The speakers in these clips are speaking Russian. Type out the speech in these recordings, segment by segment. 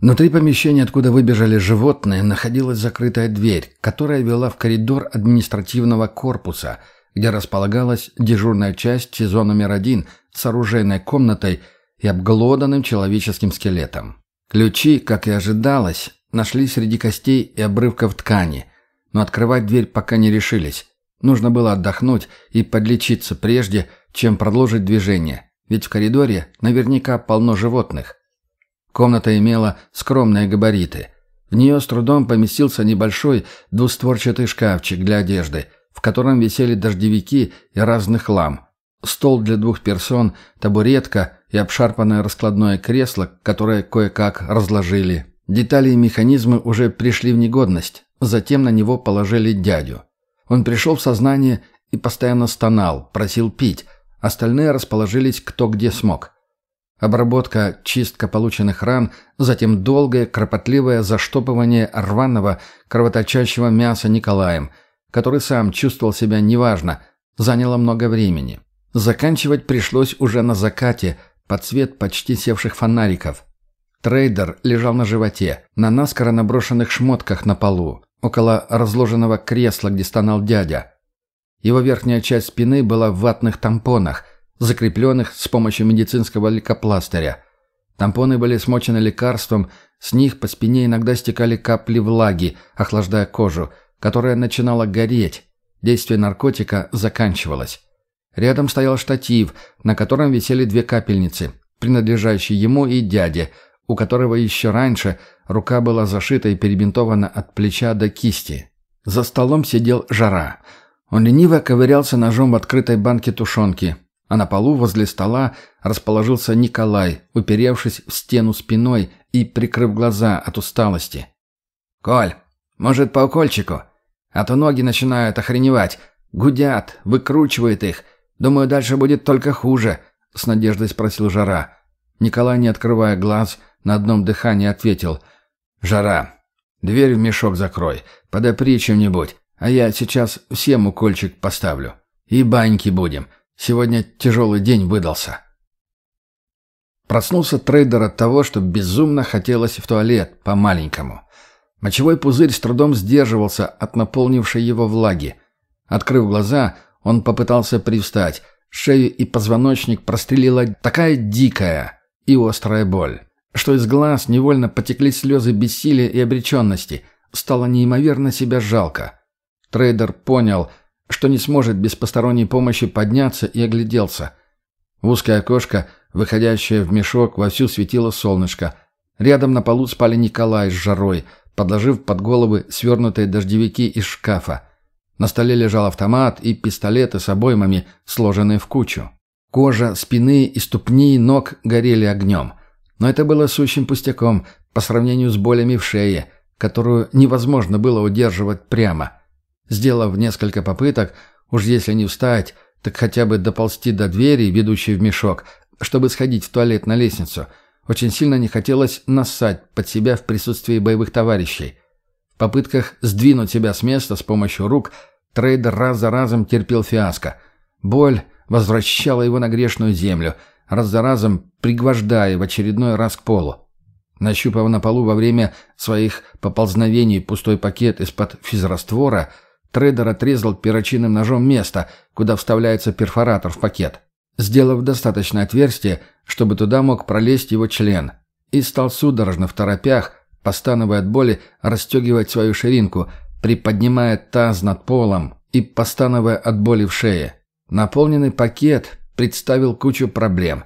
Внутри помещения, откуда выбежали животные, находилась закрытая дверь, которая вела в коридор административного корпуса, где располагалась дежурная часть СИЗО номер один с оружейной комнатой и обглоданным человеческим скелетом. Ключи, как и ожидалось, нашли среди костей и обрывков ткани, но открывать дверь пока не решились. Нужно было отдохнуть и подлечиться прежде, чем продолжить движение, ведь в коридоре наверняка полно животных. Комната имела скромные габариты. В нее с трудом поместился небольшой двустворчатый шкафчик для одежды, в котором висели дождевики и разный хлам. Стол для двух персон, табуретка и обшарпанное раскладное кресло, которое кое-как разложили. Детали и механизмы уже пришли в негодность. Затем на него положили дядю. Он пришел в сознание и постоянно стонал, просил пить. Остальные расположились кто где смог. Обработка, чистка полученных ран, затем долгое, кропотливое заштопывание рваного, кровоточащего мяса Николаем, который сам чувствовал себя неважно, заняло много времени. Заканчивать пришлось уже на закате, под свет почти севших фонариков. Трейдер лежал на животе, на наскоро наброшенных шмотках на полу, около разложенного кресла, где стонал дядя. Его верхняя часть спины была в ватных тампонах – закрепленных с помощью медицинского лейкопластыря. Тампоны были смочены лекарством, с них по спине иногда стекали капли влаги, охлаждая кожу, которая начинала гореть. Действие наркотика заканчивалось. Рядом стоял штатив, на котором висели две капельницы, принадлежащие ему и дяде, у которого еще раньше рука была зашита и перебинтована от плеча до кисти. За столом сидел жара. Он лениво ковырялся ножом в открытой банке тушенки, а на полу возле стола расположился Николай, уперевшись в стену спиной и прикрыв глаза от усталости. «Коль, может, по укольчику? А то ноги начинают охреневать. Гудят, выкручивает их. Думаю, дальше будет только хуже», — с надеждой спросил Жара. Николай, не открывая глаз, на одном дыхании ответил. «Жара, дверь в мешок закрой, подопри чем-нибудь, а я сейчас всем укольчик поставлю. И баньки будем. Сегодня тяжелый день выдался. Проснулся трейдер от того, что безумно хотелось в туалет, по-маленькому. Мочевой пузырь с трудом сдерживался от наполнившей его влаги. Открыв глаза, он попытался привстать. Шею и позвоночник прострелила такая дикая и острая боль, что из глаз невольно потекли слезы бессилия и обреченности. Стало неимоверно себя жалко. Трейдер понял, что не сможет без посторонней помощи подняться и огляделся. В узкое окошко, выходящее в мешок, вовсю светило солнышко. Рядом на полу спали Николай с жарой, подложив под головы свернутые дождевики из шкафа. На столе лежал автомат и пистолеты с обоймами, сложенные в кучу. Кожа, спины и ступни ног горели огнем. Но это было сущим пустяком по сравнению с болями в шее, которую невозможно было удерживать прямо – Сделав несколько попыток, уж если не встать, так хотя бы доползти до двери, ведущей в мешок, чтобы сходить в туалет на лестницу, очень сильно не хотелось нассать под себя в присутствии боевых товарищей. В попытках сдвинуть себя с места с помощью рук трейдер раз за разом терпел фиаско. Боль возвращала его на грешную землю, раз за разом пригвождая в очередной раз к полу. Нащупав на полу во время своих поползновений пустой пакет из-под физраствора – Трейдер отрезал перочинным ножом место, куда вставляется перфоратор в пакет, сделав достаточное отверстие, чтобы туда мог пролезть его член, и стал судорожно второпях, постановая от боли, расстегивать свою ширинку, приподнимая таз над полом и постановая от боли в шее. Наполненный пакет представил кучу проблем.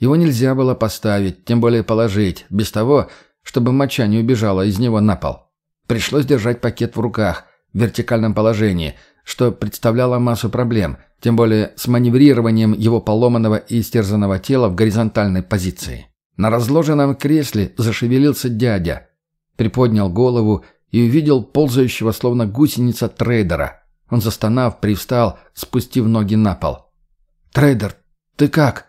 Его нельзя было поставить, тем более положить, без того, чтобы моча не убежала из него на пол. Пришлось держать пакет в руках – вертикальном положении, что представляло массу проблем, тем более с маневрированием его поломанного и истерзанного тела в горизонтальной позиции. На разложенном кресле зашевелился дядя, приподнял голову и увидел ползающего словно гусеница трейдера. Он, застонав, привстал, спустив ноги на пол. «Трейдер, ты как?»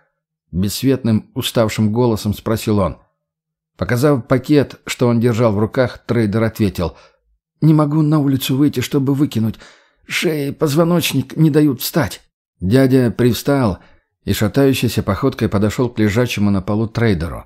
Бесцветным, уставшим голосом спросил он. Показав пакет, что он держал в руках, трейдер ответил – не могу на улицу выйти, чтобы выкинуть. Шея и позвоночник не дают встать». Дядя привстал и шатающейся походкой подошел к лежачему на полу трейдеру.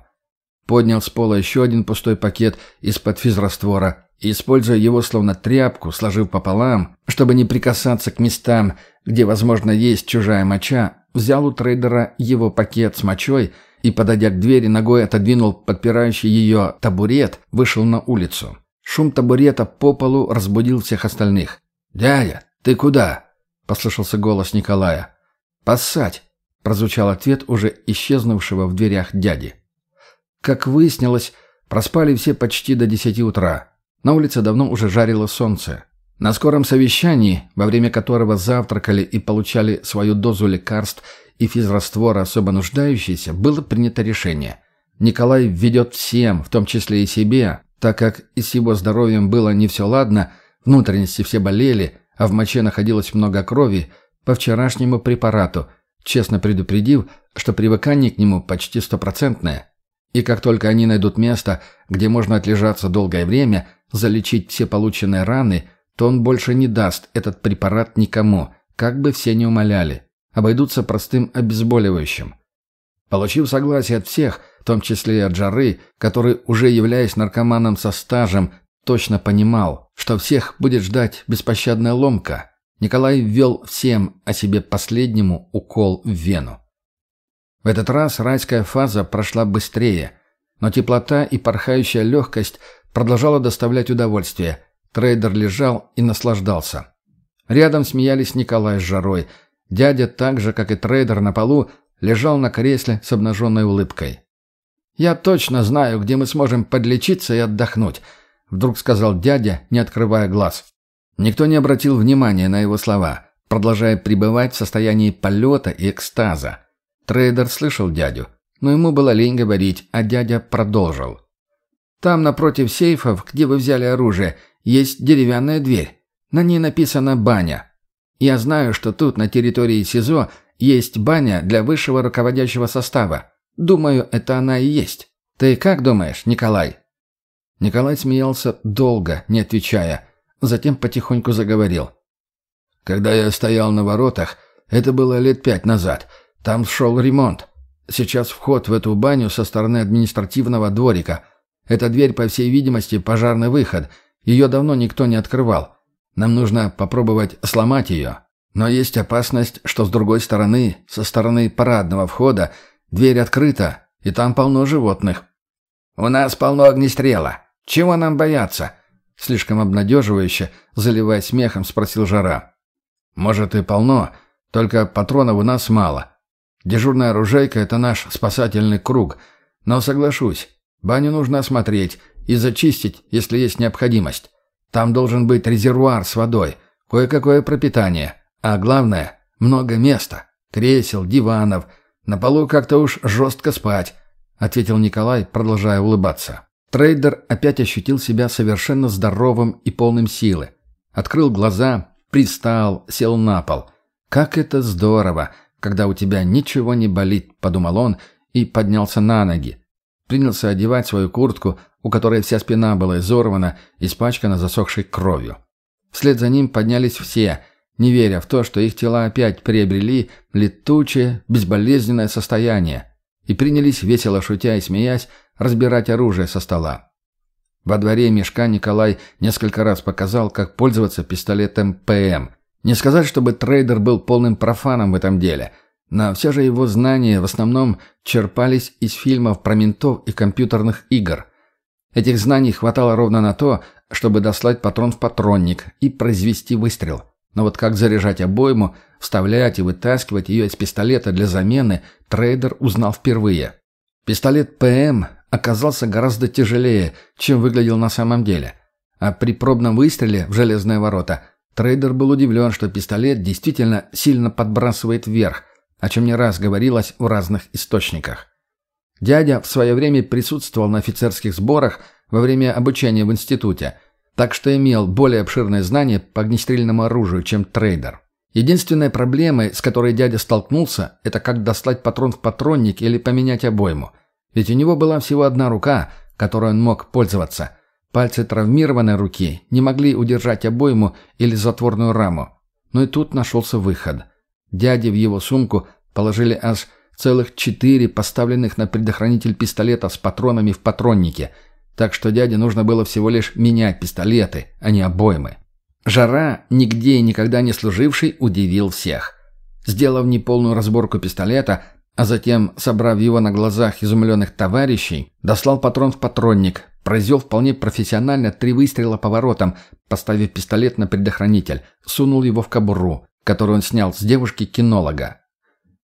поднял с пола еще один пустой пакет из-под физраствора и, используя его словно тряпку, сложив пополам, чтобы не прикасаться к местам, где, возможно, есть чужая моча, взял у трейдера его пакет с мочой и, подойдя к двери, ногой отодвинул подпирающий ее табурет, вышел на улицу. Шум табурета по полу разбудил всех остальных. «Дядя, ты куда?» — послышался голос Николая. «Поссать!» — прозвучал ответ уже исчезнувшего в дверях дяди. Как выяснилось, проспали все почти до десяти утра. На улице давно уже жарило солнце. На скором совещании, во время которого завтракали и получали свою дозу лекарств и физраствора особо нуждающиеся, было принято решение. Николай введет всем, в том числе и себе, так как и с его здоровьем было не все ладно, внутренности все болели, а в моче находилось много крови, по вчерашнему препарату, честно предупредив, что привыкание к нему почти стопроцентное. И как только они найдут место, где можно отлежаться долгое время, залечить все полученные раны, то он больше не даст этот препарат никому, как бы все не умоляли. Обойдутся простым обезболивающим. Получив согласие от всех, в том числе и от который, уже являясь наркоманом со стажем, точно понимал, что всех будет ждать беспощадная ломка, Николай ввел всем а себе последнему укол в вену. В этот раз райская фаза прошла быстрее, но теплота и порхающая легкость продолжала доставлять удовольствие. Трейдер лежал и наслаждался. Рядом смеялись Николай с Жарой. Дядя, так же, как и трейдер на полу, лежал на кресле с обнаженной улыбкой. «Я точно знаю, где мы сможем подлечиться и отдохнуть», — вдруг сказал дядя, не открывая глаз. Никто не обратил внимания на его слова, продолжая пребывать в состоянии полета и экстаза. Трейдер слышал дядю, но ему было лень говорить, а дядя продолжил. «Там, напротив сейфов, где вы взяли оружие, есть деревянная дверь. На ней написано «баня». Я знаю, что тут, на территории СИЗО, есть баня для высшего руководящего состава. Думаю, это она и есть. Ты как думаешь, Николай?» Николай смеялся долго, не отвечая. Затем потихоньку заговорил. «Когда я стоял на воротах, это было лет пять назад, там шел ремонт. Сейчас вход в эту баню со стороны административного дворика. Эта дверь, по всей видимости, пожарный выход. Ее давно никто не открывал. Нам нужно попробовать сломать ее. Но есть опасность, что с другой стороны, со стороны парадного входа, дверь открыта, и там полно животных. «У нас полно огнестрела. Чего нам бояться?» Слишком обнадеживающе, заливая смехом, спросил Жара. «Может и полно, только патронов у нас мало. Дежурная оружейка — это наш спасательный круг. Но соглашусь, баню нужно осмотреть и зачистить, если есть необходимость. Там должен быть резервуар с водой, кое-какое пропитание, а главное — много места. Кресел, диванов. На полу как-то уж жестко спать», — ответил Николай, продолжая улыбаться. Трейдер опять ощутил себя совершенно здоровым и полным силы. Открыл глаза, пристал, сел на пол. «Как это здорово!» когда у тебя ничего не болит», — подумал он и поднялся на ноги. Принялся одевать свою куртку, у которой вся спина была изорвана, испачкана засохшей кровью. Вслед за ним поднялись все, не веря в то, что их тела опять приобрели летучее, безболезненное состояние, и принялись, весело шутя и смеясь, разбирать оружие со стола. Во дворе мешка Николай несколько раз показал, как пользоваться пистолетом ПМ, не сказать, чтобы трейдер был полным профаном в этом деле, но все же его знания в основном черпались из фильмов про ментов и компьютерных игр. Этих знаний хватало ровно на то, чтобы дослать патрон в патронник и произвести выстрел. Но вот как заряжать обойму, вставлять и вытаскивать ее из пистолета для замены, трейдер узнал впервые. Пистолет ПМ оказался гораздо тяжелее, чем выглядел на самом деле. А при пробном выстреле в железные ворота – Трейдер был удивлен, что пистолет действительно сильно подбрасывает вверх, о чем не раз говорилось в разных источниках. Дядя в свое время присутствовал на офицерских сборах во время обучения в институте, так что имел более обширные знания по огнестрельному оружию, чем трейдер. Единственной проблемой, с которой дядя столкнулся, это как дослать патрон в патронник или поменять обойму. Ведь у него была всего одна рука, которой он мог пользоваться, Пальцы травмированной руки не могли удержать обойму или затворную раму. Но и тут нашелся выход. Дяде в его сумку положили аж Целых четыре поставленных на предохранитель пистолета с патронами в патроннике. Так что дяде нужно было всего лишь менять пистолеты, а не обоймы. Жара, нигде и никогда не служивший, удивил всех. Сделав неполную разборку пистолета, а затем, собрав его на глазах изумленных товарищей, дослал патрон в патронник, произвел вполне профессионально три выстрела поворотом, поставив пистолет на предохранитель, сунул его в кобуру, которую он снял с девушки-кинолога.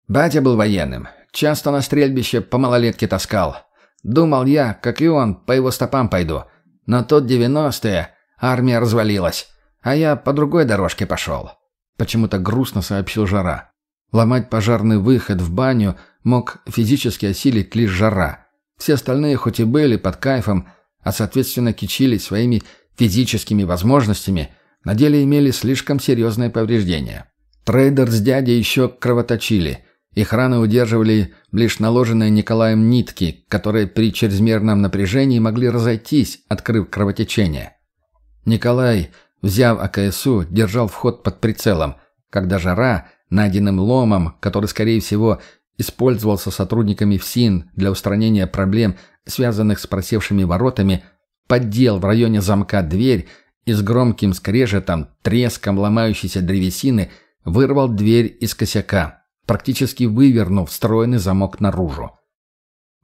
Батя был военным, часто на стрельбище по малолетке таскал. Думал я, как и он, по его стопам пойду. Но тот девяностые армия развалилась, а я по другой дорожке пошел. Почему-то грустно сообщил Жара. Ломать пожарный выход в баню мог физически осилить лишь Жара. Все остальные хоть и были под кайфом, а соответственно кичились своими физическими возможностями, на деле имели слишком серьезные повреждения. Трейдер с дядей еще кровоточили. Их раны удерживали лишь наложенные Николаем нитки, которые при чрезмерном напряжении могли разойтись, открыв кровотечение. Николай, взяв АКСУ, держал вход под прицелом, когда жара, найденным ломом, который, скорее всего, использовался сотрудниками ФСИН для устранения проблем, связанных с просевшими воротами, поддел в районе замка дверь и с громким скрежетом, треском ломающейся древесины вырвал дверь из косяка, практически вывернув встроенный замок наружу.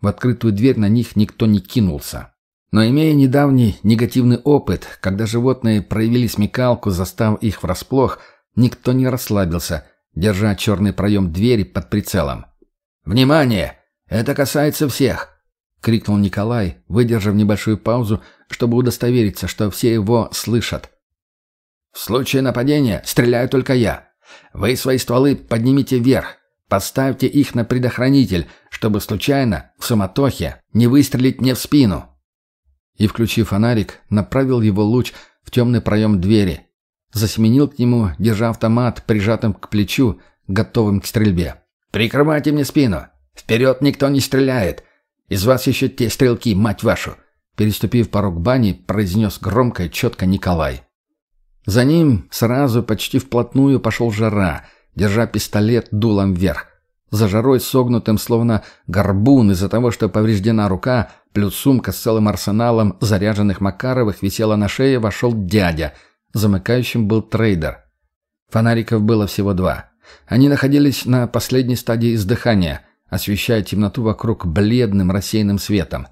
В открытую дверь на них никто не кинулся. Но имея недавний негативный опыт, когда животные проявили смекалку, застав их врасплох, никто не расслабился, держа черный проем двери под прицелом. «Внимание! Это касается всех!» — крикнул Николай, выдержав небольшую паузу, чтобы удостовериться, что все его слышат. «В случае нападения стреляю только я. Вы свои стволы поднимите вверх, поставьте их на предохранитель, чтобы случайно, в суматохе, не выстрелить мне в спину». И, включив фонарик, направил его луч в темный проем двери. Засеменил к нему, держа автомат, прижатым к плечу, готовым к стрельбе. «Прикрывайте мне спину! Вперед никто не стреляет! Из вас еще те стрелки, мать вашу!» Переступив порог бани, произнес громко и четко Николай. За ним сразу, почти вплотную, пошел жара, держа пистолет дулом вверх. За жарой согнутым, словно горбун из-за того, что повреждена рука, плюс сумка с целым арсеналом заряженных Макаровых висела на шее, вошел дядя. Замыкающим был трейдер. Фонариков было всего два. Они находились на последней стадии издыхания, освещая темноту вокруг бледным рассеянным светом.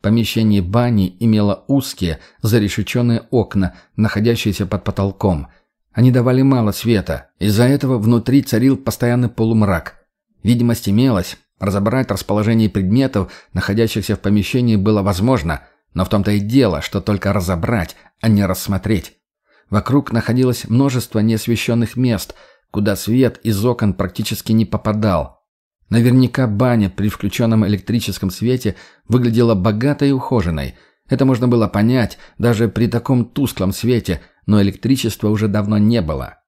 Помещение бани имело узкие, зарешеченные окна, находящиеся под потолком. Они давали мало света, из-за этого внутри царил постоянный полумрак. Видимость имелась, разобрать расположение предметов, находящихся в помещении, было возможно, но в том-то и дело, что только разобрать, а не рассмотреть. Вокруг находилось множество неосвещенных мест – куда свет из окон практически не попадал. Наверняка баня при включенном электрическом свете выглядела богатой и ухоженной. Это можно было понять даже при таком тусклом свете, но электричества уже давно не было.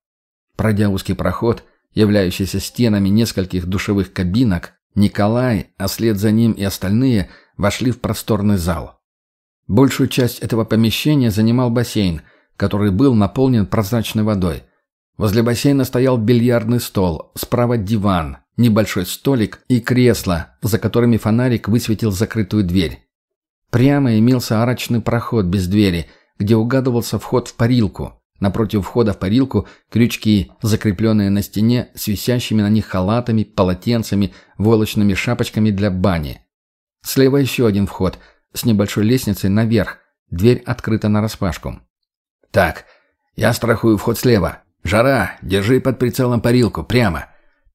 Пройдя узкий проход, являющийся стенами нескольких душевых кабинок, Николай, а след за ним и остальные, вошли в просторный зал. Большую часть этого помещения занимал бассейн, который был наполнен прозрачной водой. Возле бассейна стоял бильярдный стол, справа диван, небольшой столик и кресло, за которыми фонарик высветил закрытую дверь. Прямо имелся арочный проход без двери, где угадывался вход в парилку. Напротив входа в парилку крючки, закрепленные на стене с висящими на них халатами, полотенцами, волочными шапочками для бани. Слева еще один вход с небольшой лестницей наверх. Дверь открыта нараспашку. «Так, я страхую вход слева», «Жара, держи под прицелом парилку, прямо.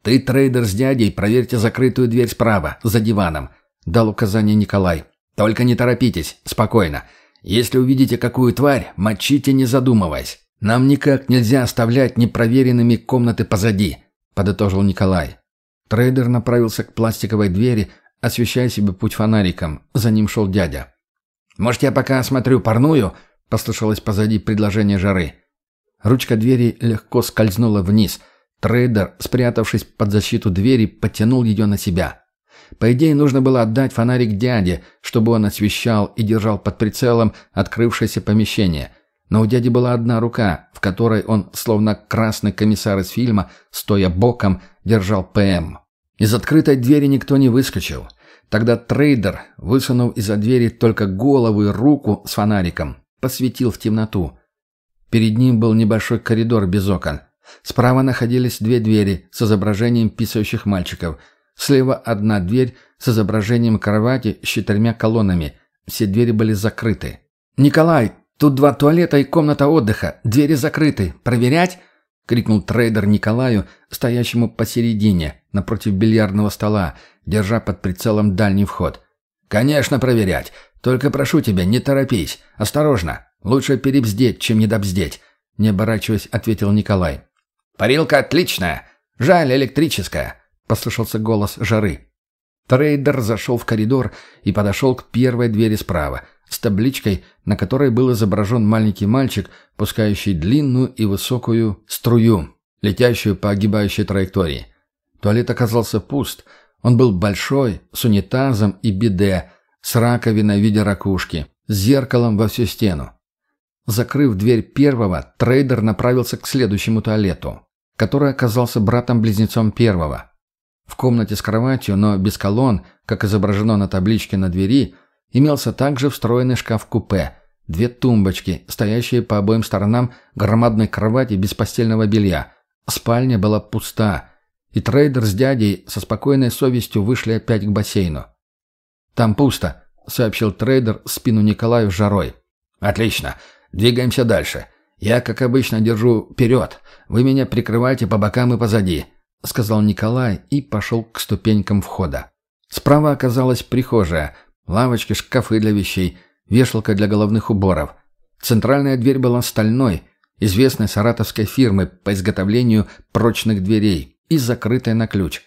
Ты, трейдер с дядей, проверьте закрытую дверь справа, за диваном», — дал указание Николай. «Только не торопитесь, спокойно. Если увидите какую тварь, мочите, не задумываясь. Нам никак нельзя оставлять непроверенными комнаты позади», — подытожил Николай. Трейдер направился к пластиковой двери, освещая себе путь фонариком. За ним шел дядя. «Может, я пока осмотрю парную?» — послышалось позади предложение жары. Ручка двери легко скользнула вниз. Трейдер, спрятавшись под защиту двери, потянул ее на себя. По идее, нужно было отдать фонарик дяде, чтобы он освещал и держал под прицелом открывшееся помещение. Но у дяди была одна рука, в которой он, словно красный комиссар из фильма, стоя боком, держал ПМ. Из открытой двери никто не выскочил. Тогда трейдер, высунув из-за двери только голову и руку с фонариком, посветил в темноту. Перед ним был небольшой коридор без окон. Справа находились две двери с изображением писающих мальчиков. Слева одна дверь с изображением кровати с четырьмя колоннами. Все двери были закрыты. «Николай, тут два туалета и комната отдыха. Двери закрыты. Проверять?» — крикнул трейдер Николаю, стоящему посередине, напротив бильярдного стола, держа под прицелом дальний вход. «Конечно проверять. Только прошу тебя, не торопись. Осторожно. Лучше перебздеть, чем недобздеть», — не оборачиваясь, ответил Николай. «Парилка отличная. Жаль, электрическая», — послышался голос жары. Трейдер зашел в коридор и подошел к первой двери справа, с табличкой, на которой был изображен маленький мальчик, пускающий длинную и высокую струю, летящую по огибающей траектории. Туалет оказался пуст. Он был большой, с унитазом и биде, с раковиной в виде ракушки, с зеркалом во всю стену. Закрыв дверь первого, трейдер направился к следующему туалету, который оказался братом-близнецом первого. В комнате с кроватью, но без колонн, как изображено на табличке на двери, имелся также встроенный шкаф-купе, две тумбочки, стоящие по обоим сторонам громадной кровати без постельного белья. Спальня была пуста, и трейдер с дядей со спокойной совестью вышли опять к бассейну. «Там пусто», — сообщил трейдер спину Николаю жарой. «Отлично. Двигаемся дальше. Я, как обычно, держу вперед. Вы меня прикрываете по бокам и позади», — сказал Николай и пошел к ступенькам входа. Справа оказалась прихожая, лавочки, шкафы для вещей, вешалка для головных уборов. Центральная дверь была стальной, известной саратовской фирмы по изготовлению прочных дверей и закрытой на ключ.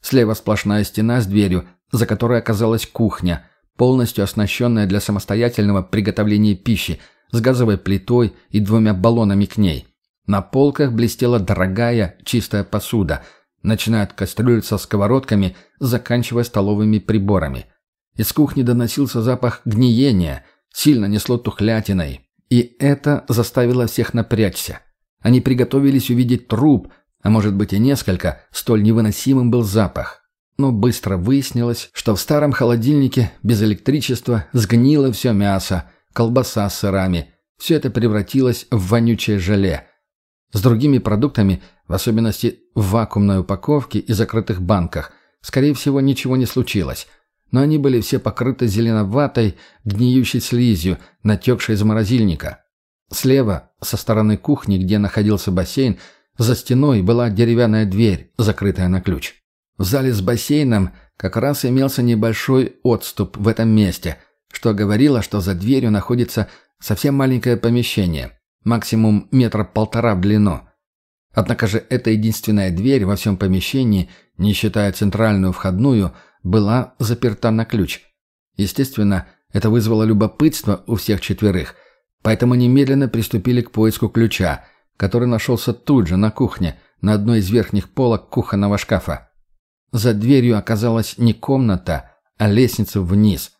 Слева сплошная стена с дверью, за которой оказалась кухня, полностью оснащенная для самостоятельного приготовления пищи — с газовой плитой и двумя баллонами к ней. На полках блестела дорогая чистая посуда, начиная от кастрюль со сковородками, заканчивая столовыми приборами. Из кухни доносился запах гниения, сильно несло тухлятиной. И это заставило всех напрячься. Они приготовились увидеть труп, а может быть и несколько, столь невыносимым был запах. Но быстро выяснилось, что в старом холодильнике без электричества сгнило все мясо, колбаса с сырами. Все это превратилось в вонючее желе. С другими продуктами, в особенности в вакуумной упаковке и закрытых банках, скорее всего, ничего не случилось. Но они были все покрыты зеленоватой, гниющей слизью, натекшей из морозильника. Слева, со стороны кухни, где находился бассейн, за стеной была деревянная дверь, закрытая на ключ. В зале с бассейном как раз имелся небольшой отступ в этом месте – что говорило, что за дверью находится совсем маленькое помещение, максимум метра полтора в длину. Однако же эта единственная дверь во всем помещении, не считая центральную входную, была заперта на ключ. Естественно, это вызвало любопытство у всех четверых, поэтому немедленно приступили к поиску ключа, который нашелся тут же на кухне, на одной из верхних полок кухонного шкафа. За дверью оказалась не комната, а лестница вниз –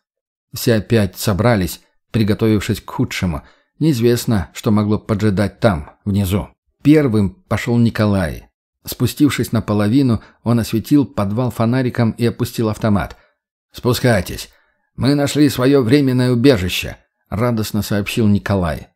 все опять собрались, приготовившись к худшему. Неизвестно, что могло поджидать там, внизу. Первым пошел Николай. Спустившись наполовину, он осветил подвал фонариком и опустил автомат. «Спускайтесь. Мы нашли свое временное убежище», — радостно сообщил Николай.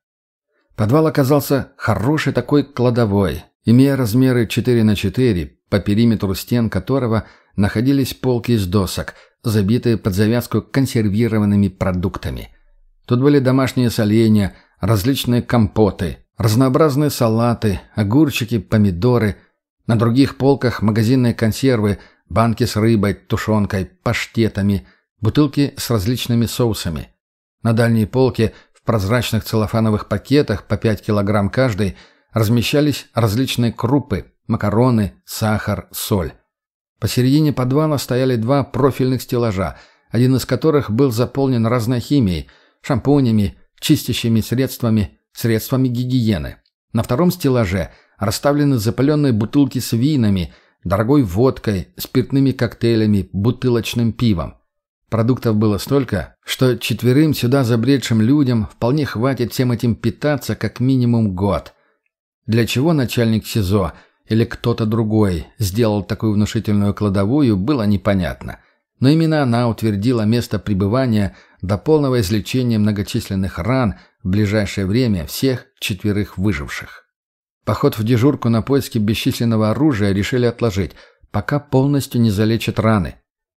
Подвал оказался хорошей такой кладовой, имея размеры 4 на 4, по периметру стен которого находились полки из досок — забитые под завязку консервированными продуктами. Тут были домашние соленья, различные компоты, разнообразные салаты, огурчики, помидоры. На других полках магазинные консервы, банки с рыбой, тушенкой, паштетами, бутылки с различными соусами. На дальней полке в прозрачных целлофановых пакетах по 5 килограмм каждый размещались различные крупы, макароны, сахар, соль. Посередине подвала стояли два профильных стеллажа, один из которых был заполнен разной химией, шампунями, чистящими средствами, средствами гигиены. На втором стеллаже расставлены запаленные бутылки с винами, дорогой водкой, спиртными коктейлями, бутылочным пивом. Продуктов было столько, что четверым сюда забредшим людям вполне хватит всем этим питаться как минимум год. Для чего начальник СИЗО или кто-то другой сделал такую внушительную кладовую, было непонятно. Но именно она утвердила место пребывания до полного излечения многочисленных ран в ближайшее время всех четверых выживших. Поход в дежурку на поиски бесчисленного оружия решили отложить, пока полностью не залечат раны.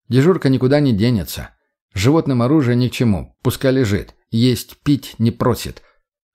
Дежурка никуда не денется. Животным оружие ни к чему, пускай лежит, есть, пить не просит.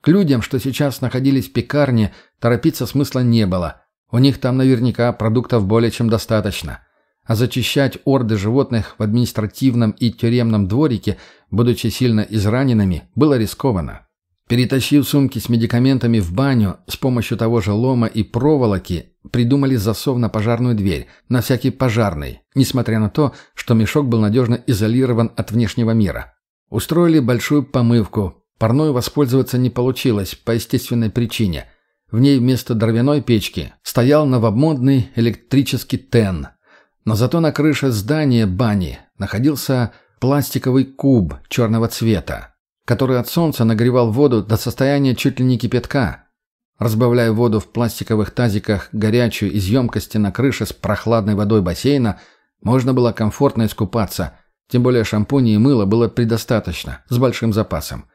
К людям, что сейчас находились в пекарне, торопиться смысла не было. У них там наверняка продуктов более чем достаточно. А зачищать орды животных в административном и тюремном дворике, будучи сильно израненными, было рискованно. Перетащив сумки с медикаментами в баню, с помощью того же лома и проволоки придумали засов на пожарную дверь, на всякий пожарный, несмотря на то, что мешок был надежно изолирован от внешнего мира. Устроили большую помывку. Парной воспользоваться не получилось по естественной причине. В ней вместо дровяной печки стоял новомодный электрический тен. Но зато на крыше здания бани находился пластиковый куб черного цвета, который от солнца нагревал воду до состояния чуть ли не кипятка. Разбавляя воду в пластиковых тазиках горячую из емкости на крыше с прохладной водой бассейна, можно было комфортно искупаться, тем более шампуня и мыла было предостаточно, с большим запасом.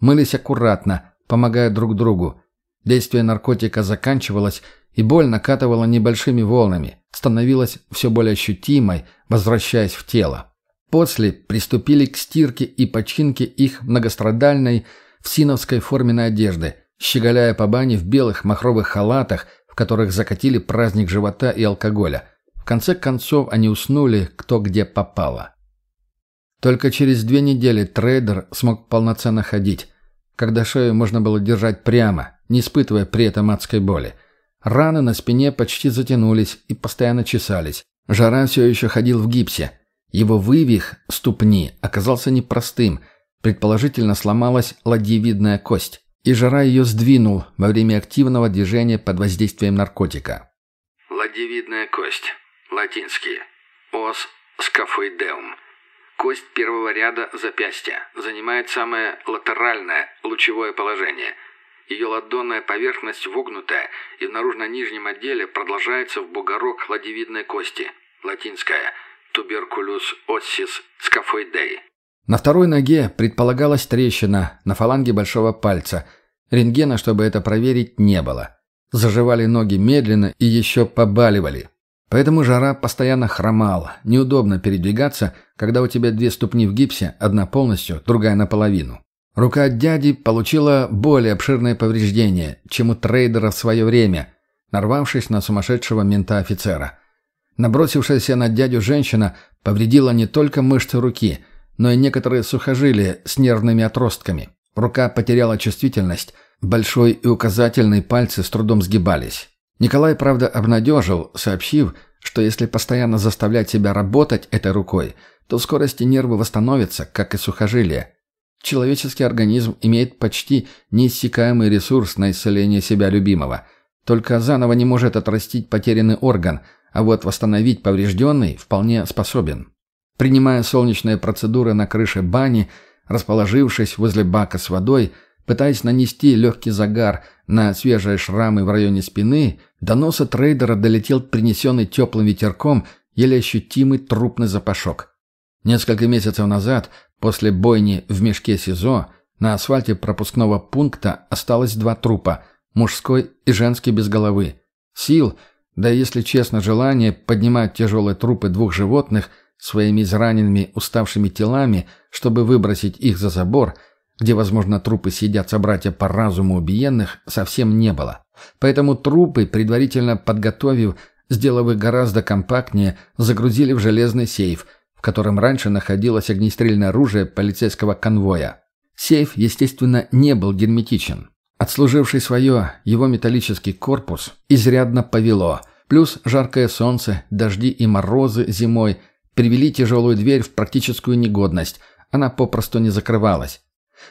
Мылись аккуратно, помогая друг другу. Действие наркотика заканчивалось, и боль накатывала небольшими волнами, становилась все более ощутимой, возвращаясь в тело. После приступили к стирке и починке их многострадальной всиновской форменной одежды, щеголяя по бане в белых махровых халатах, в которых закатили праздник живота и алкоголя. В конце концов они уснули кто где попало. Только через две недели трейдер смог полноценно ходить, когда шею можно было держать прямо, не испытывая при этом адской боли. Раны на спине почти затянулись и постоянно чесались. Жара все еще ходил в гипсе – его вывих ступни оказался непростым, предположительно сломалась ладьевидная кость, и жара ее сдвинул во время активного движения под воздействием наркотика. Ладьевидная кость. Латинский. Ос скафоидеум. Кость первого ряда запястья. Занимает самое латеральное, лучевое положение. Ее ладонная поверхность вогнутая и в наружно-нижнем отделе продолжается в бугорок ладьевидной кости. Латинская – Туберкулюс оссис скафоидей. На второй ноге предполагалась трещина на фаланге большого пальца. Рентгена, чтобы это проверить, не было. Заживали ноги медленно и еще побаливали. Поэтому жара постоянно хромала. Неудобно передвигаться, когда у тебя две ступни в гипсе, одна полностью, другая наполовину. Рука дяди получила более обширное повреждение, чем у трейдера в свое время, нарвавшись на сумасшедшего мента-офицера. Набросившаяся на дядю женщина повредила не только мышцы руки, но и некоторые сухожилия с нервными отростками. Рука потеряла чувствительность, большой и указательный пальцы с трудом сгибались. Николай, правда, обнадежил, сообщив, что если постоянно заставлять себя работать этой рукой, то в скорости нервы восстановятся, как и сухожилия. Человеческий организм имеет почти неиссякаемый ресурс на исцеление себя любимого. Только заново не может отрастить потерянный орган – а вот восстановить поврежденный вполне способен. Принимая солнечные процедуры на крыше бани, расположившись возле бака с водой, пытаясь нанести легкий загар на свежие шрамы в районе спины, до носа трейдера долетел принесенный теплым ветерком еле ощутимый трупный запашок. Несколько месяцев назад, после бойни в мешке СИЗО, на асфальте пропускного пункта осталось два трупа – мужской и женский без головы. Сил – да если честно, желание поднимать тяжелые трупы двух животных своими израненными уставшими телами, чтобы выбросить их за забор, где, возможно, трупы сидят собратья по разуму убиенных, совсем не было. Поэтому трупы, предварительно подготовив, сделав их гораздо компактнее, загрузили в железный сейф, в котором раньше находилось огнестрельное оружие полицейского конвоя. Сейф, естественно, не был герметичен. Отслуживший свое, его металлический корпус изрядно повело, плюс жаркое солнце, дожди и морозы зимой привели тяжелую дверь в практическую негодность, она попросту не закрывалась.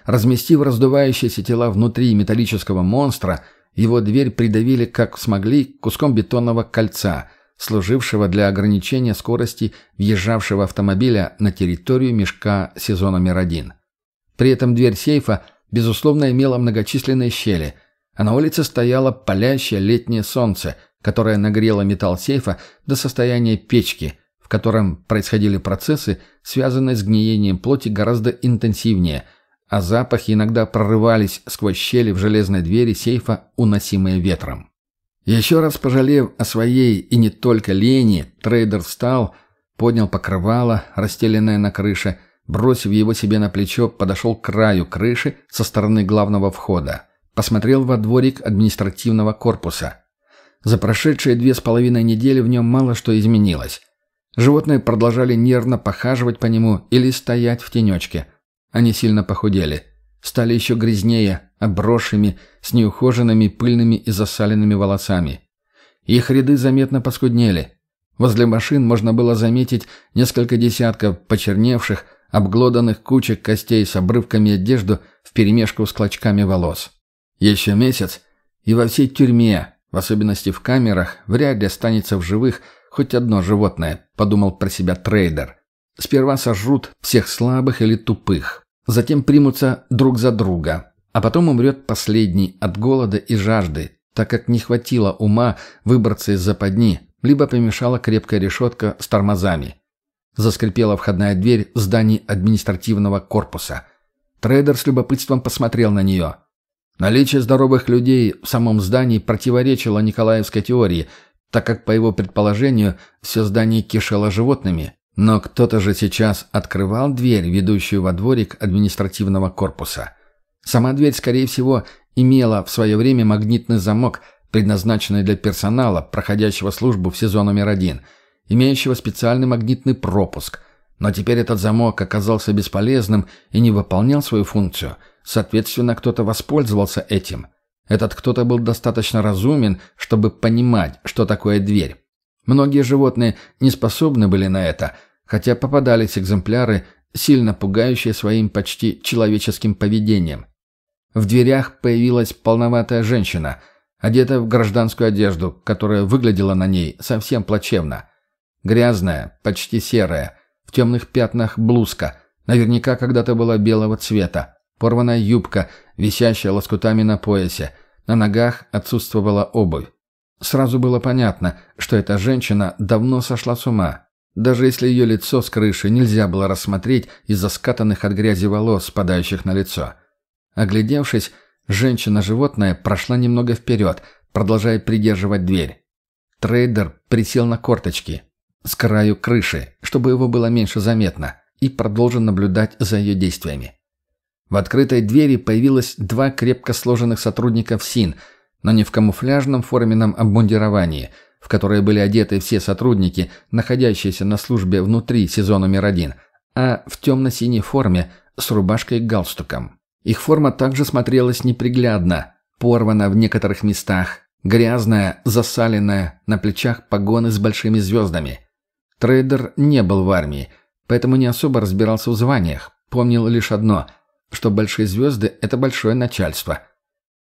Разместив раздувающиеся тела внутри металлического монстра, его дверь придавили как смогли куском бетонного кольца, служившего для ограничения скорости въезжавшего автомобиля на территорию мешка СИЗО номер один. При этом дверь сейфа – безусловно, имела многочисленные щели, а на улице стояло палящее летнее солнце, которая нагрела металл сейфа до состояния печки, в котором происходили процессы, связанные с гниением плоти гораздо интенсивнее, а запахи иногда прорывались сквозь щели в железной двери сейфа, уносимые ветром. Еще раз пожалев о своей и не только лени, трейдер встал, поднял покрывало, расстеленное на крыше, бросив его себе на плечо, подошел к краю крыши со стороны главного входа. Посмотрел во дворик административного корпуса. За прошедшие две с половиной недели в нем мало что изменилось. Животные продолжали нервно похаживать по нему или стоять в тенечке. Они сильно похудели. Стали еще грязнее, обросшими, с неухоженными, пыльными и засаленными волосами. Их ряды заметно поскуднели. Возле машин можно было заметить несколько десятков почерневших, обглоданных кучек костей с обрывками одежды вперемешку с клочками волос. Еще месяц, и во всей тюрьме, в особенности в камерах, вряд ли останется в живых хоть одно животное, подумал про себя трейдер. Сперва сожрут всех слабых или тупых, затем примутся друг за друга, а потом умрет последний от голода и жажды, так как не хватило ума выбраться из западни, либо помешала крепкая решетка с тормозами. Заскрипела входная дверь в здании административного корпуса. Трейдер с любопытством посмотрел на нее. Наличие здоровых людей в самом здании противоречило Николаевской теории, так как, по его предположению, все здание кишело животными. Но кто-то же сейчас открывал дверь, ведущую во дворик административного корпуса. Сама дверь, скорее всего, имела в свое время магнитный замок, предназначенный для персонала, проходящего службу в сезон номер один – имеющего специальный магнитный пропуск. Но теперь этот замок оказался бесполезным и не выполнял свою функцию. Соответственно, кто-то воспользовался этим. Этот кто-то был достаточно разумен, чтобы понимать, что такое дверь. Многие животные не способны были на это, хотя попадались экземпляры, сильно пугающие своим почти человеческим поведением. В дверях появилась полноватая женщина, одетая в гражданскую одежду, которая выглядела на ней совсем плачевно. Грязная, почти серая, в темных пятнах блузка, наверняка когда-то была белого цвета, порванная юбка, висящая лоскутами на поясе, на ногах отсутствовала обувь. Сразу было понятно, что эта женщина давно сошла с ума. Даже если ее лицо с крыши нельзя было рассмотреть из-за скатанных от грязи волос, спадающих на лицо. Оглядевшись, женщина-животное прошла немного вперед, продолжая придерживать дверь. Трейдер присел на корточки, с краю крыши, чтобы его было меньше заметно, и продолжил наблюдать за ее действиями. В открытой двери появилось два крепко сложенных сотрудников СИН, но не в камуфляжном форменном обмундировании, в которое были одеты все сотрудники, находящиеся на службе внутри сезона номер один, а в темно-синей форме с рубашкой и галстуком. Их форма также смотрелась неприглядно, порвана в некоторых местах, грязная, засаленная, на плечах погоны с большими звездами – Трейдер не был в армии, поэтому не особо разбирался в званиях. Помнил лишь одно, что большие звезды – это большое начальство.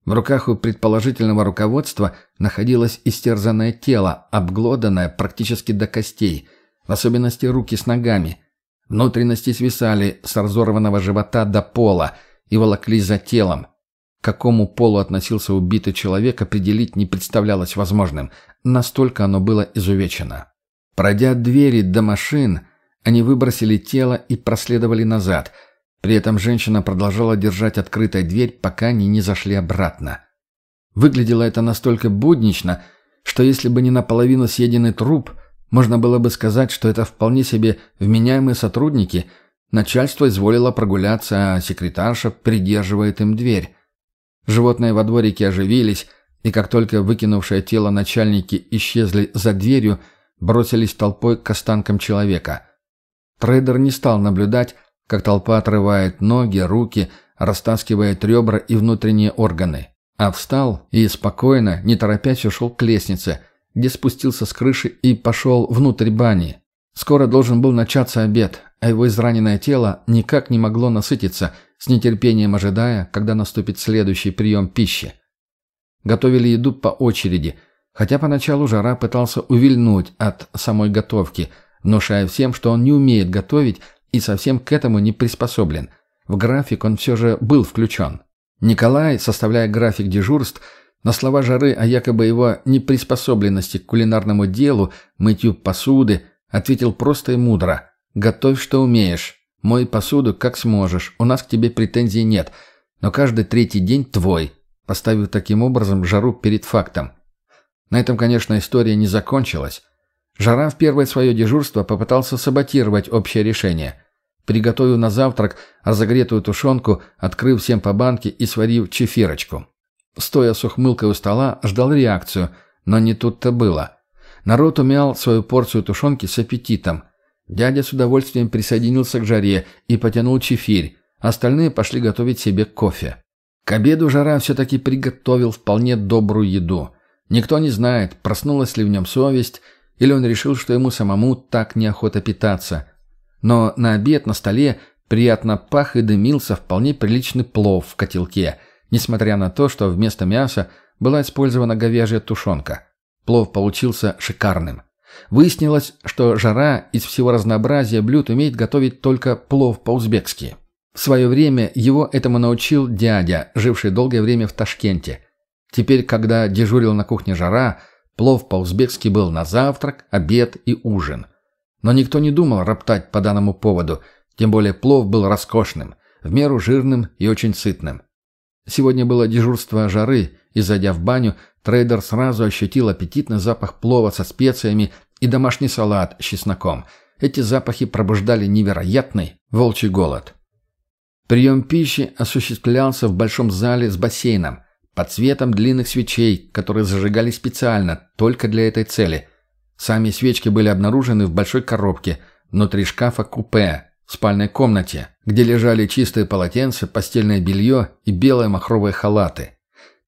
В руках у предположительного руководства находилось истерзанное тело, обглоданное практически до костей, в особенности руки с ногами. Внутренности свисали с разорванного живота до пола и волоклись за телом. К какому полу относился убитый человек, определить не представлялось возможным. Настолько оно было изувечено. Пройдя двери до машин, они выбросили тело и проследовали назад. При этом женщина продолжала держать открытой дверь, пока они не зашли обратно. Выглядело это настолько буднично, что если бы не наполовину съеденный труп, можно было бы сказать, что это вполне себе вменяемые сотрудники. Начальство изволило прогуляться, а секретарша придерживает им дверь. Животные во дворике оживились, и как только выкинувшее тело начальники исчезли за дверью, бросились толпой к останкам человека. Трейдер не стал наблюдать, как толпа отрывает ноги, руки, растаскивает ребра и внутренние органы, а встал и спокойно, не торопясь, ушел к лестнице, где спустился с крыши и пошел внутрь бани. Скоро должен был начаться обед, а его израненное тело никак не могло насытиться, с нетерпением ожидая, когда наступит следующий прием пищи. Готовили еду по очереди – Хотя поначалу Жара пытался увильнуть от самой готовки, внушая всем, что он не умеет готовить и совсем к этому не приспособлен. В график он все же был включен. Николай, составляя график дежурств, На слова жары о якобы его неприспособленности к кулинарному делу, мытью посуды, ответил просто и мудро. «Готовь, что умеешь. Мой посуду, как сможешь. У нас к тебе претензий нет. Но каждый третий день твой», поставив таким образом жару перед фактом. На этом, конечно, история не закончилась. Жара в первое свое дежурство попытался саботировать общее решение. Приготовив на завтрак разогретую тушенку, открыв всем по банке и сварив чефирочку. Стоя с ухмылкой у стола, ждал реакцию, но не тут-то было. Народ умял свою порцию тушенки с аппетитом. Дядя с удовольствием присоединился к жаре и потянул чефирь, остальные пошли готовить себе кофе. К обеду жара все-таки приготовил вполне добрую еду. Никто не знает, проснулась ли в нем совесть, или он решил, что ему самому так неохота питаться. Но на обед на столе приятно пах и дымился вполне приличный плов в котелке – несмотря на то, что вместо мяса была использована говяжья тушенка. Плов получился шикарным. Выяснилось, что жара из всего разнообразия блюд умеет готовить только плов по-узбекски. В свое время его этому научил дядя, живший долгое время в Ташкенте. Теперь, когда дежурил на кухне жара, плов по-узбекски был на завтрак, обед и ужин. Но никто не думал роптать по данному поводу, тем более плов был роскошным, в меру жирным и очень сытным. Сегодня было дежурство жары, и, зайдя в баню, трейдер сразу ощутил аппетитный запах плова со специями и домашний салат с чесноком. Эти запахи пробуждали невероятный волчий голод. Прием пищи осуществлялся в большом зале с бассейном, под светом длинных свечей, которые зажигали специально, только для этой цели. Сами свечки были обнаружены в большой коробке, внутри шкафа купе, в спальной комнате, где лежали чистые полотенца, постельное белье и белые махровые халаты.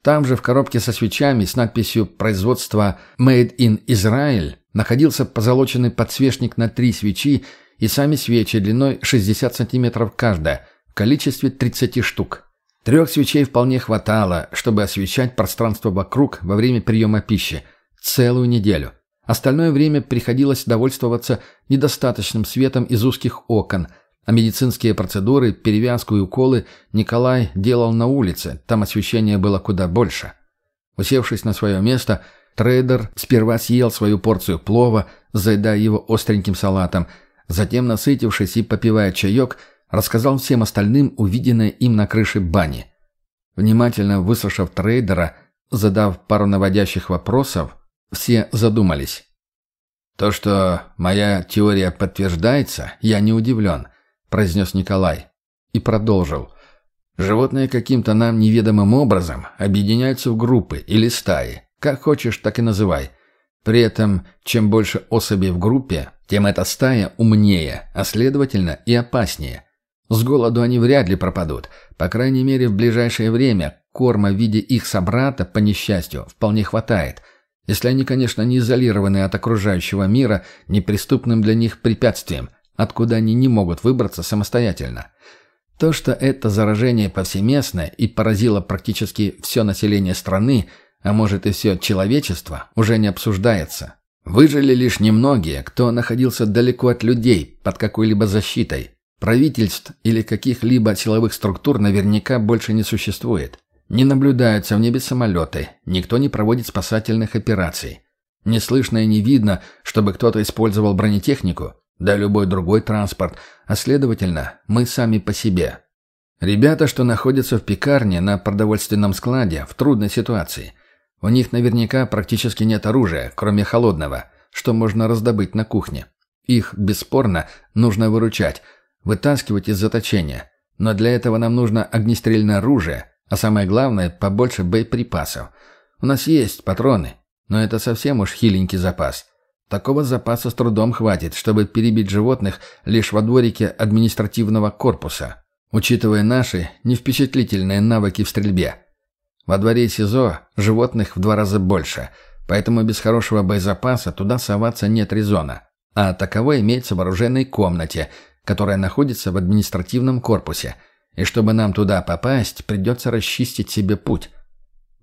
Там же в коробке со свечами с надписью «Производство Made in Israel» находился позолоченный подсвечник на три свечи и сами свечи длиной 60 сантиметров каждая, в количестве 30 штук. Трех свечей вполне хватало, чтобы освещать пространство вокруг во время приема пищи. Целую неделю. Остальное время приходилось довольствоваться недостаточным светом из узких окон, а медицинские процедуры, перевязку и уколы Николай делал на улице, там освещение было куда больше. Усевшись на свое место, трейдер сперва съел свою порцию плова, заедая его остреньким салатом, затем, насытившись и попивая чаек, рассказал всем остальным увиденное им на крыше бани. Внимательно выслушав трейдера, задав пару наводящих вопросов, все задумались. «То, что моя теория подтверждается, я не удивлен», — произнес Николай. И продолжил. «Животные каким-то нам неведомым образом объединяются в группы или стаи. Как хочешь, так и называй. При этом, чем больше особей в группе, тем эта стая умнее, а следовательно и опаснее. С голоду они вряд ли пропадут. По крайней мере, в ближайшее время корма в виде их собрата, по несчастью, вполне хватает — если они, конечно, не изолированы от окружающего мира неприступным для них препятствием, откуда они не могут выбраться самостоятельно. То, что это заражение повсеместное и поразило практически все население страны, а может и все человечество, уже не обсуждается. Выжили лишь немногие, кто находился далеко от людей, под какой-либо защитой. Правительств или каких-либо силовых структур наверняка больше не существует. Не наблюдаются в небе самолеты, никто не проводит спасательных операций. Не слышно и не видно, чтобы кто-то использовал бронетехнику, да любой другой транспорт, а следовательно, мы сами по себе. Ребята, что находятся в пекарне на продовольственном складе, в трудной ситуации. У них наверняка практически нет оружия, кроме холодного, что можно раздобыть на кухне. Их, бесспорно, нужно выручать, вытаскивать из заточения. Но для этого нам нужно огнестрельное оружие – а самое главное, побольше боеприпасов. У нас есть патроны, но это совсем уж хиленький запас. Такого запаса с трудом хватит, чтобы перебить животных лишь во дворике административного корпуса, учитывая наши невпечатлительные навыки в стрельбе. Во дворе СИЗО животных в два раза больше, поэтому без хорошего боезапаса туда соваться нет резона. А таковой имеется в вооруженной комнате, которая находится в административном корпусе – и чтобы нам туда попасть, придется расчистить себе путь.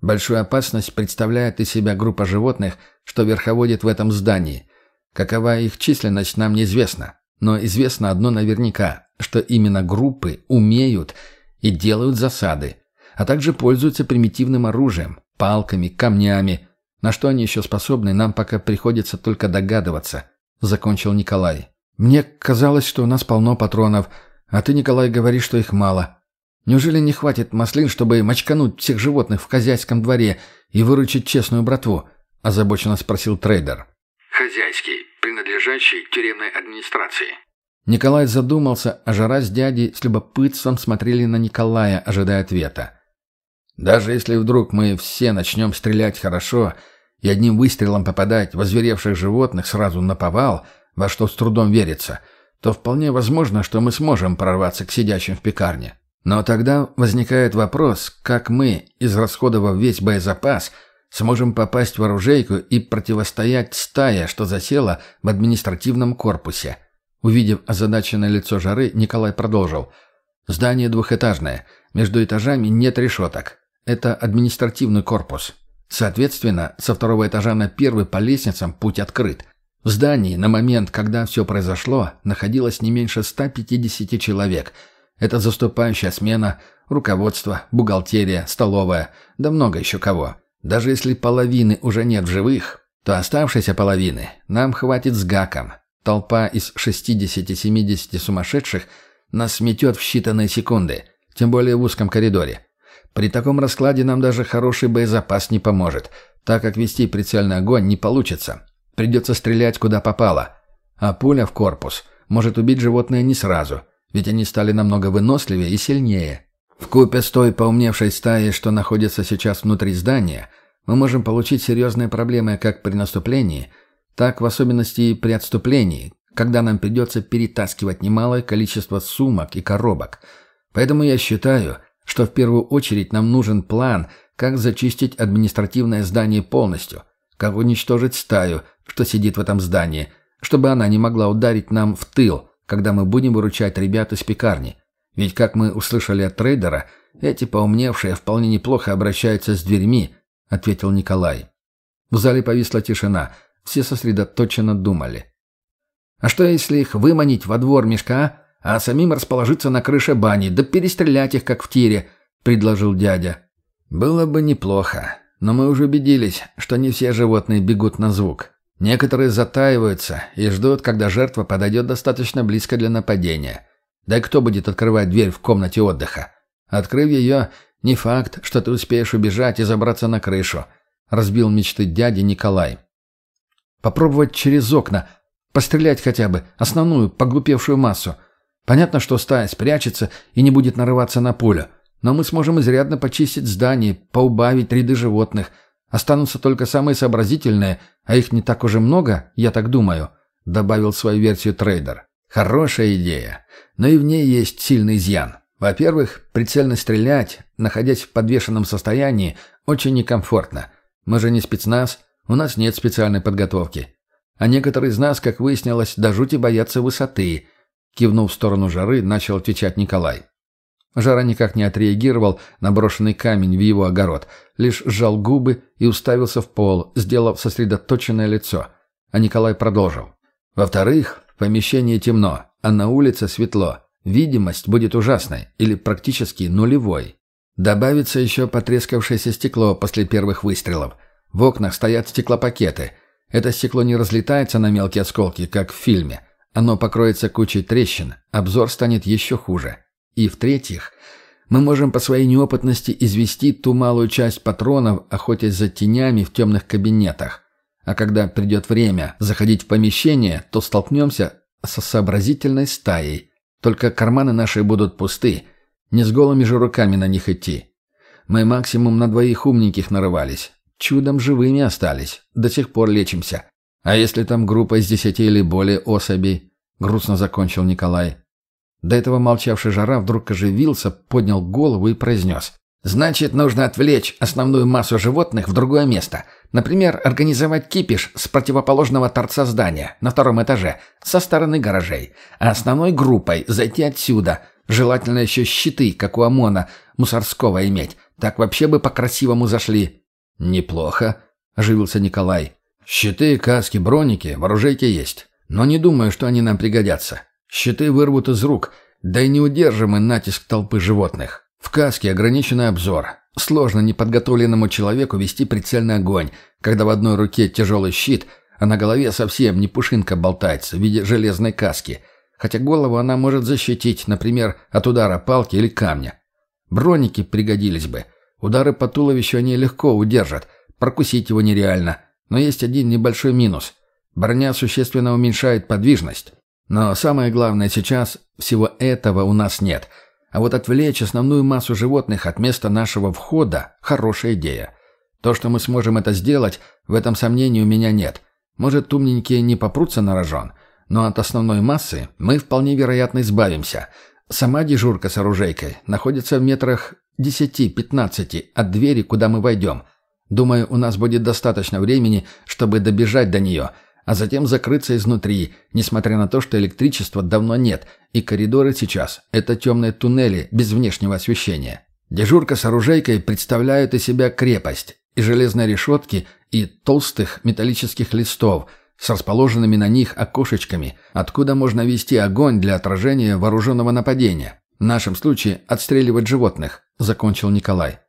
Большую опасность представляет из себя группа животных, что верховодит в этом здании. Какова их численность, нам неизвестно. Но известно одно наверняка, что именно группы умеют и делают засады, а также пользуются примитивным оружием, палками, камнями. На что они еще способны, нам пока приходится только догадываться», — закончил Николай. «Мне казалось, что у нас полно патронов, а ты, Николай, говоришь, что их мало. Неужели не хватит маслин, чтобы мочкануть всех животных в хозяйском дворе и выручить честную братву?» — озабоченно спросил трейдер. «Хозяйский, принадлежащий тюремной администрации». Николай задумался, а Жара с дядей с любопытством смотрели на Николая, ожидая ответа. «Даже если вдруг мы все начнем стрелять хорошо и одним выстрелом попадать в озверевших животных сразу на повал, во что с трудом верится, то вполне возможно, что мы сможем прорваться к сидящим в пекарне. Но тогда возникает вопрос, как мы, израсходовав весь боезапас, сможем попасть в оружейку и противостоять стае, что засела в административном корпусе. Увидев озадаченное лицо жары, Николай продолжил. «Здание двухэтажное. Между этажами нет решеток. Это административный корпус. Соответственно, со второго этажа на первый по лестницам путь открыт. В здании на момент, когда все произошло, находилось не меньше 150 человек – это заступающая смена, руководство, бухгалтерия, столовая, да много еще кого. Даже если половины уже нет в живых, то оставшейся половины нам хватит с гаком. Толпа из 60-70 сумасшедших нас сметет в считанные секунды, тем более в узком коридоре. При таком раскладе нам даже хороший боезапас не поможет, так как вести прицельный огонь не получится. Придется стрелять куда попало. А пуля в корпус может убить животное не сразу – ведь они стали намного выносливее и сильнее. В купе с той поумневшей стаей, что находится сейчас внутри здания, мы можем получить серьезные проблемы как при наступлении, так в особенности и при отступлении, когда нам придется перетаскивать немалое количество сумок и коробок. Поэтому я считаю, что в первую очередь нам нужен план, как зачистить административное здание полностью, как уничтожить стаю, что сидит в этом здании, чтобы она не могла ударить нам в тыл – когда мы будем выручать ребят из пекарни. Ведь, как мы услышали от трейдера, эти поумневшие вполне неплохо обращаются с дверьми, — ответил Николай. В зале повисла тишина, все сосредоточенно думали. «А что, если их выманить во двор мешка, а самим расположиться на крыше бани, да перестрелять их, как в тире?» — предложил дядя. «Было бы неплохо, но мы уже убедились, что не все животные бегут на звук. Некоторые затаиваются и ждут, когда жертва подойдет достаточно близко для нападения. Да и кто будет открывать дверь в комнате отдыха? Открыв ее, не факт, что ты успеешь убежать и забраться на крышу. Разбил мечты дяди Николай. Попробовать через окна. Пострелять хотя бы. Основную, поглупевшую массу. Понятно, что стая спрячется и не будет нарываться на пулю. Но мы сможем изрядно почистить здание, поубавить ряды животных – Останутся только самые сообразительные, а их не так уже много, я так думаю», — добавил свою версию трейдер. «Хорошая идея, но и в ней есть сильный изъян. Во-первых, прицельно стрелять, находясь в подвешенном состоянии, очень некомфортно. Мы же не спецназ, у нас нет специальной подготовки. А некоторые из нас, как выяснилось, до жути боятся высоты», — кивнув в сторону жары, начал отвечать Николай. Жара никак не отреагировал на брошенный камень в его огород, лишь сжал губы и уставился в пол, сделав сосредоточенное лицо. А Николай продолжил. «Во-вторых, в помещении темно, а на улице светло. Видимость будет ужасной или практически нулевой. Добавится еще потрескавшееся стекло после первых выстрелов. В окнах стоят стеклопакеты. Это стекло не разлетается на мелкие осколки, как в фильме. Оно покроется кучей трещин. Обзор станет еще хуже. И в-третьих, мы можем по своей неопытности извести ту малую часть патронов, охотясь за тенями в темных кабинетах. А когда придет время заходить в помещение, то столкнемся со сообразительной стаей. Только карманы наши будут пусты. Не с голыми же руками на них идти. Мы максимум на двоих умненьких нарывались. Чудом живыми остались. До сих пор лечимся. А если там группа из десяти или более особей? Грустно закончил Николай. До этого молчавший жара вдруг оживился, поднял голову и произнес. «Значит, нужно отвлечь основную массу животных в другое место. Например, организовать кипиш с противоположного торца здания, на втором этаже, со стороны гаражей. А основной группой зайти отсюда. Желательно еще щиты, как у ОМОНа, мусорского иметь. Так вообще бы по-красивому зашли». «Неплохо», — оживился Николай. «Щиты, каски, броники в оружейке есть. Но не думаю, что они нам пригодятся. Щиты вырвут из рук, да и не удержим мы натиск толпы животных. В каске ограниченный обзор. Сложно неподготовленному человеку вести прицельный огонь, когда в одной руке тяжелый щит, а на голове совсем не пушинка болтается в виде железной каски, хотя голову она может защитить, например, от удара палки или камня. Броники пригодились бы. Удары по туловищу они легко удержат, прокусить его нереально. Но есть один небольшой минус. Броня существенно уменьшает подвижность. Но самое главное сейчас, всего этого у нас нет – а вот отвлечь основную массу животных от места нашего входа – хорошая идея. То, что мы сможем это сделать, в этом сомнений у меня нет. Может, умненькие не попрутся на рожон, но от основной массы мы вполне вероятно избавимся. Сама дежурка с оружейкой находится в метрах 10-15 от двери, куда мы войдем. Думаю, у нас будет достаточно времени, чтобы добежать до нее – а затем закрыться изнутри, несмотря на то, что электричества давно нет, и коридоры сейчас – это темные туннели без внешнего освещения. Дежурка с оружейкой представляют из себя крепость, и железные решетки, и толстых металлических листов с расположенными на них окошечками, откуда можно вести огонь для отражения вооруженного нападения. В нашем случае отстреливать животных, закончил Николай.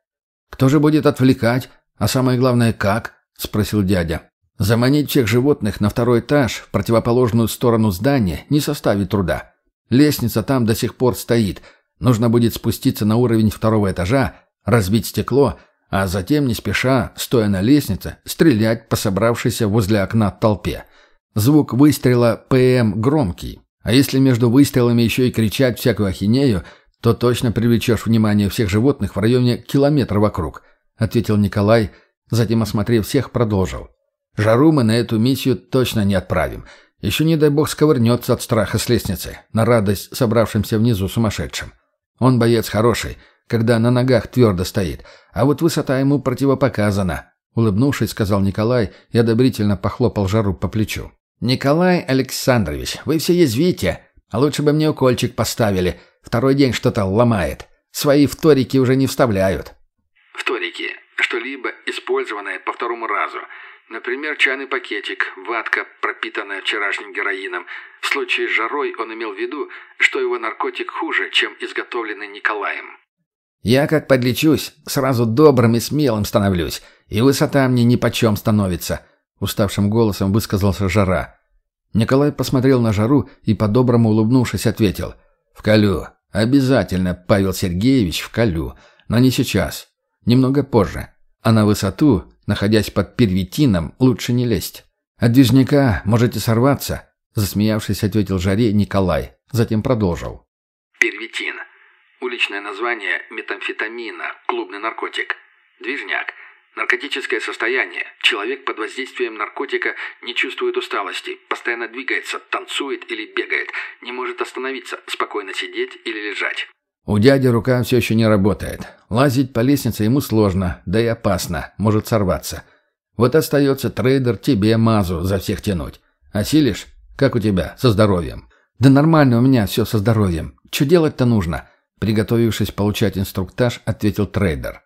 «Кто же будет отвлекать? А самое главное, как?» – спросил дядя. Заманить всех животных на второй этаж, в противоположную сторону здания, не составит труда. Лестница там до сих пор стоит. Нужно будет спуститься на уровень второго этажа, разбить стекло, а затем, не спеша, стоя на лестнице, стрелять по собравшейся возле окна толпе. Звук выстрела ПМ громкий. А если между выстрелами еще и кричать всякую ахинею, то точно привлечешь внимание всех животных в районе километра вокруг», — ответил Николай, затем, осмотрев всех, продолжил. Жару мы на эту миссию точно не отправим. Еще, не дай бог, сковырнется от страха с лестницы, на радость собравшимся внизу сумасшедшим. Он боец хороший, когда на ногах твердо стоит, а вот высота ему противопоказана. Улыбнувшись, сказал Николай и одобрительно похлопал Жару по плечу. «Николай Александрович, вы все язвите, а лучше бы мне укольчик поставили. Второй день что-то ломает. Свои вторики уже не вставляют». «Вторики. Что-либо, использованное по второму разу». Например, чайный пакетик, ватка, пропитанная вчерашним героином. В случае с жарой он имел в виду, что его наркотик хуже, чем изготовленный Николаем. «Я как подлечусь, сразу добрым и смелым становлюсь, и высота мне нипочем становится», — уставшим голосом высказался Жара. Николай посмотрел на Жару и, по-доброму улыбнувшись, ответил. «Вколю. Обязательно, Павел Сергеевич, вколю. Но не сейчас. Немного позже. А на высоту Находясь под первитином, лучше не лезть. От движника можете сорваться, засмеявшись, ответил Жаре Николай. Затем продолжил. Первитин. Уличное название метамфетамина, клубный наркотик. Движняк. Наркотическое состояние. Человек под воздействием наркотика не чувствует усталости, постоянно двигается, танцует или бегает, не может остановиться, спокойно сидеть или лежать. У дяди рука все еще не работает. Лазить по лестнице ему сложно, да и опасно, может сорваться. Вот остается трейдер тебе мазу за всех тянуть. Осилишь? Как у тебя, со здоровьем? Да нормально у меня все со здоровьем. Что делать-то нужно? Приготовившись получать инструктаж, ответил трейдер.